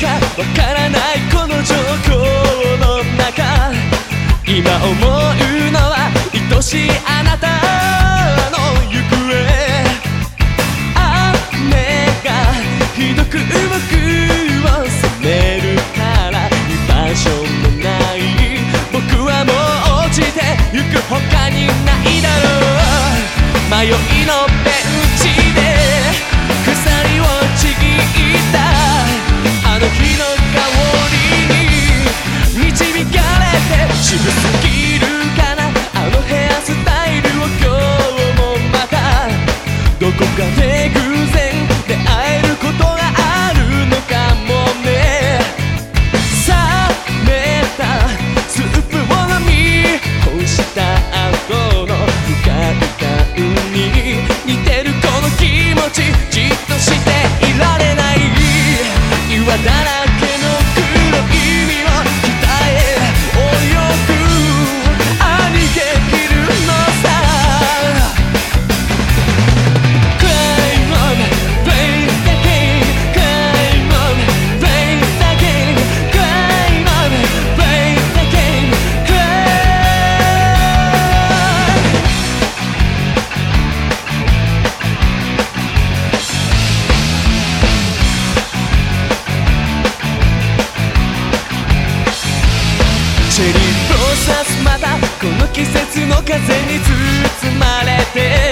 かわからないこの状況の中今思うのは愛しいあなたの行方。雨がひどく動くを責めるから居場所もない。僕はもう落ちてゆく他にないだろう。迷いチェリーローサスまたこの季節の風に包まれて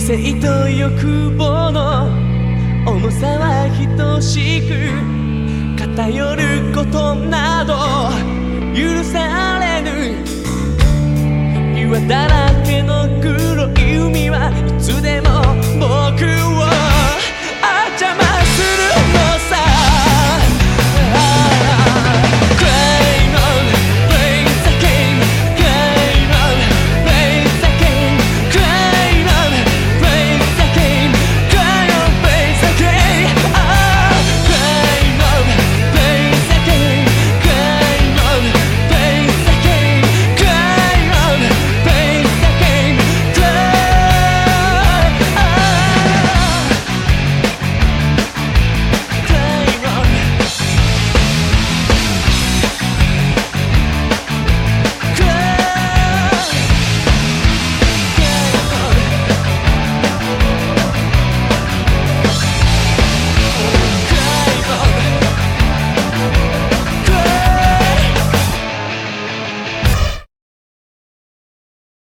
理性と欲望の重さは等しく偏ることなど許されぬ。岩だらけの黒い海はいつでも